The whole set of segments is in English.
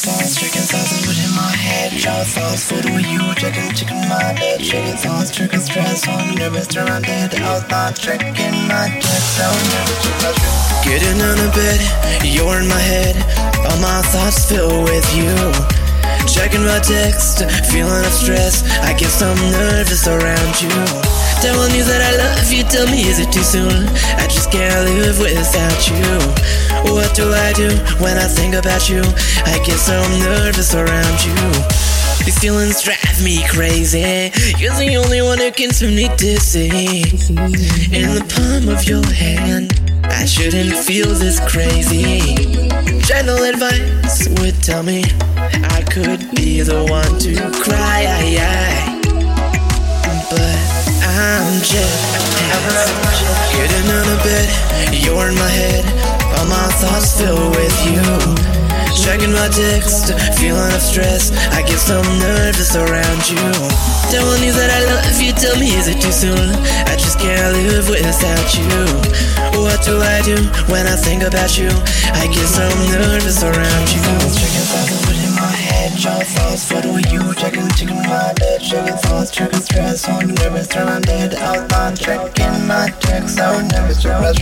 thoughts, thoughts is within my head. Jaw thoughts, food with you, checking my bed. Tricking thoughts, tricking stress, I'm nervous, dead. Out not tricking my dead, so nervous, my Getting on the bed, you're in my head. All my thoughts fill with you. Checking my text, feeling of stress. I guess I'm nervous around you. Telling you that I love you, tell me is it too soon? I just can't live without you. What do I do when I think about you? I get so nervous around you. These feelings drive me crazy. You're the only one who can turn me dizzy. In the palm of your hand, I shouldn't feel this crazy. Gentle advice would tell me I could be the one to cry. But I'm just getting out of bed. You're in my head. Thoughts fill with you. Checking my text, feeling of stress. I get so nervous around you. Telling you that I love you, tell me is it too soon? I just can't live without you. What do I do when I think about you? I get so nervous around you. Checking thoughts within my head, your thoughts photo with you. Checking, checking my bed, checking thoughts, checking stress. So nervous, turn my dead out loud, checking my text. So nervous, turn my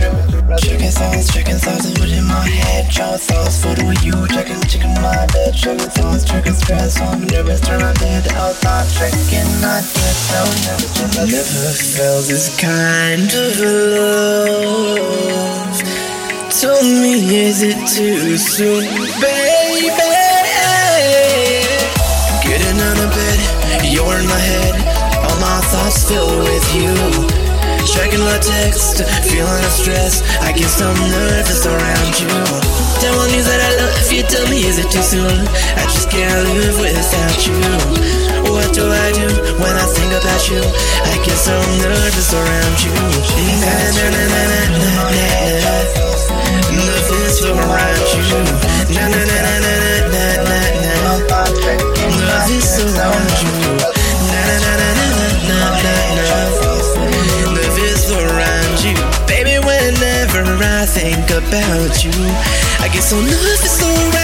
Checking thoughts, checking thoughts within my head, your thoughts photo with you. Checking, checking my bed, checking thoughts, checking stress. So nervous, turn my dead out loud, checking my text. So my Never felt this kind of love. Told me, is it too soon, baby? Getting out of bed, you're in my head. All my thoughts fill with you. Checking my text, feeling of stress. I get so nervous around you. Telling you that I love you, tell me, is it too soon? I just can't live without you. What do I do when I think about you? I get so nervous around you. Na na na na. Around you. Na na na na na I think about you, I get so nervous around